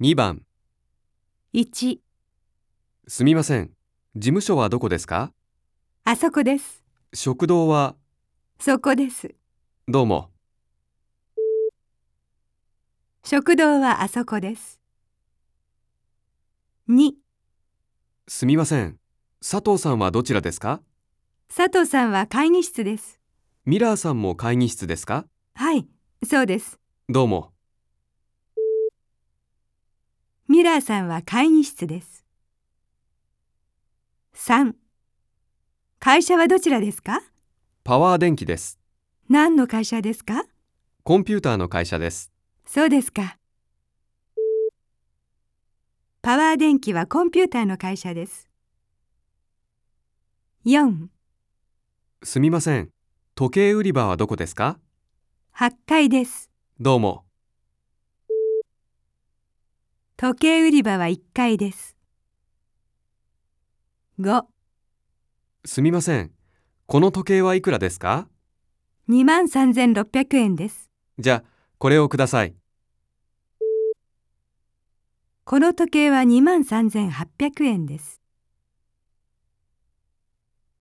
2番、1、すみません。事務所はどこですか？あそこです。食堂は、そこです。どうも。食堂はあそこです。2、すみません。佐藤さんはどちらですか？佐藤さんは会議室です。ミラーさんも会議室ですか？はい、そうです。どうも。ミラーさんは会議室です。3、会社はどちらですか？パワー電気です。何の会社ですか？コンピューターの会社です。そうですか。パワー電気はコンピューターの会社です。4、すみません。時計売り場はどこですか？8階です。どうも。時計売り場は1階です。5、すみません。この時計はいくらですか？2万3600円です。じゃあ、これをください。この時計は2万3800円です。